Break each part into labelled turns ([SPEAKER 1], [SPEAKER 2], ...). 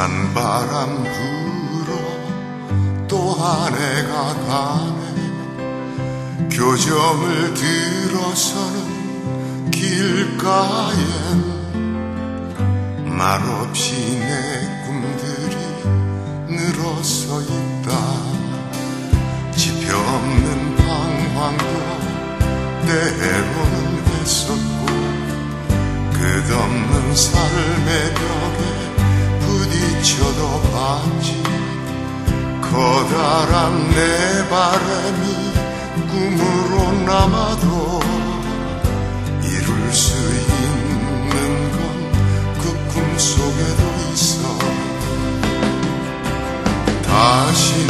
[SPEAKER 1] 찬 바람 불어 또 한 해가 가네 교정을 들어서는 길가엔 말없이 내 꿈들이 늘어서 있다. 지표 없는 내 바람이 꿈으로 남아도 이룰 수 있는 건 그 꿈속에도 있어. 다신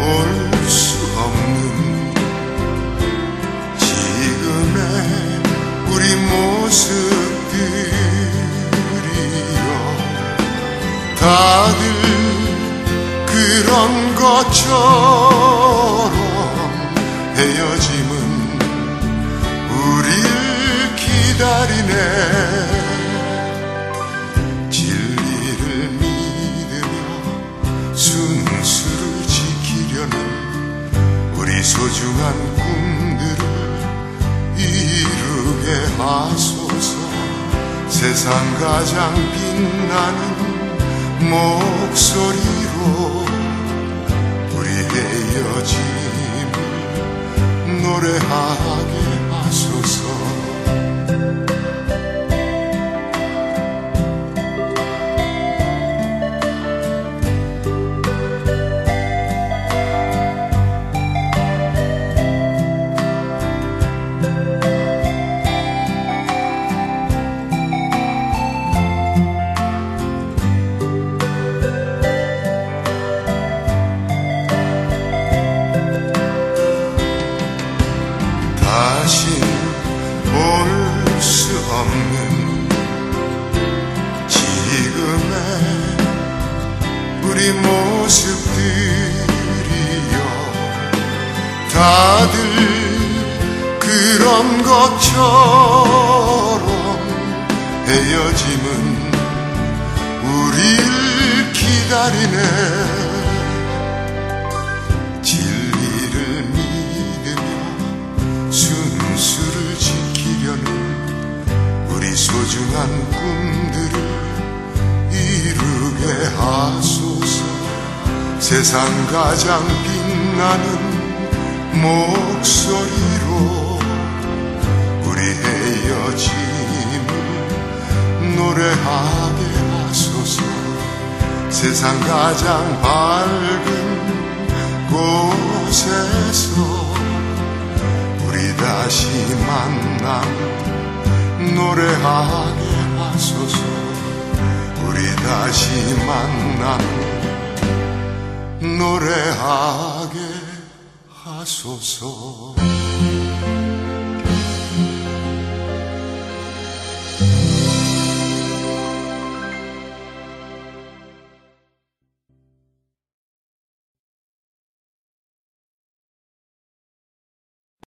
[SPEAKER 1] 올 수 없는 지금의 우리 모습들이여 다들 것처럼 헤어짐은 우릴 기다리네. 진리를 믿으며 순수를 지키려는 우리 소중한 꿈들을 이루게 하소서. 세상 가장 빛나는 목소리로 헤어짐을 노래하게 하소서 우리 모습들이여. 다들 그런 것처럼 헤어짐은 우릴 기다리네. 진리를 믿으며 순수를 지키려는 우리 소중한 꿈들을 이루게 하소서 세상 가장 빛나는 목소리로 우리 헤어짐을 노래하게 하소서. 세상 가장 밝은 곳에서 우리 다시 만남 노래하게 하소서. 우리 다시 만남 노래하게 하소서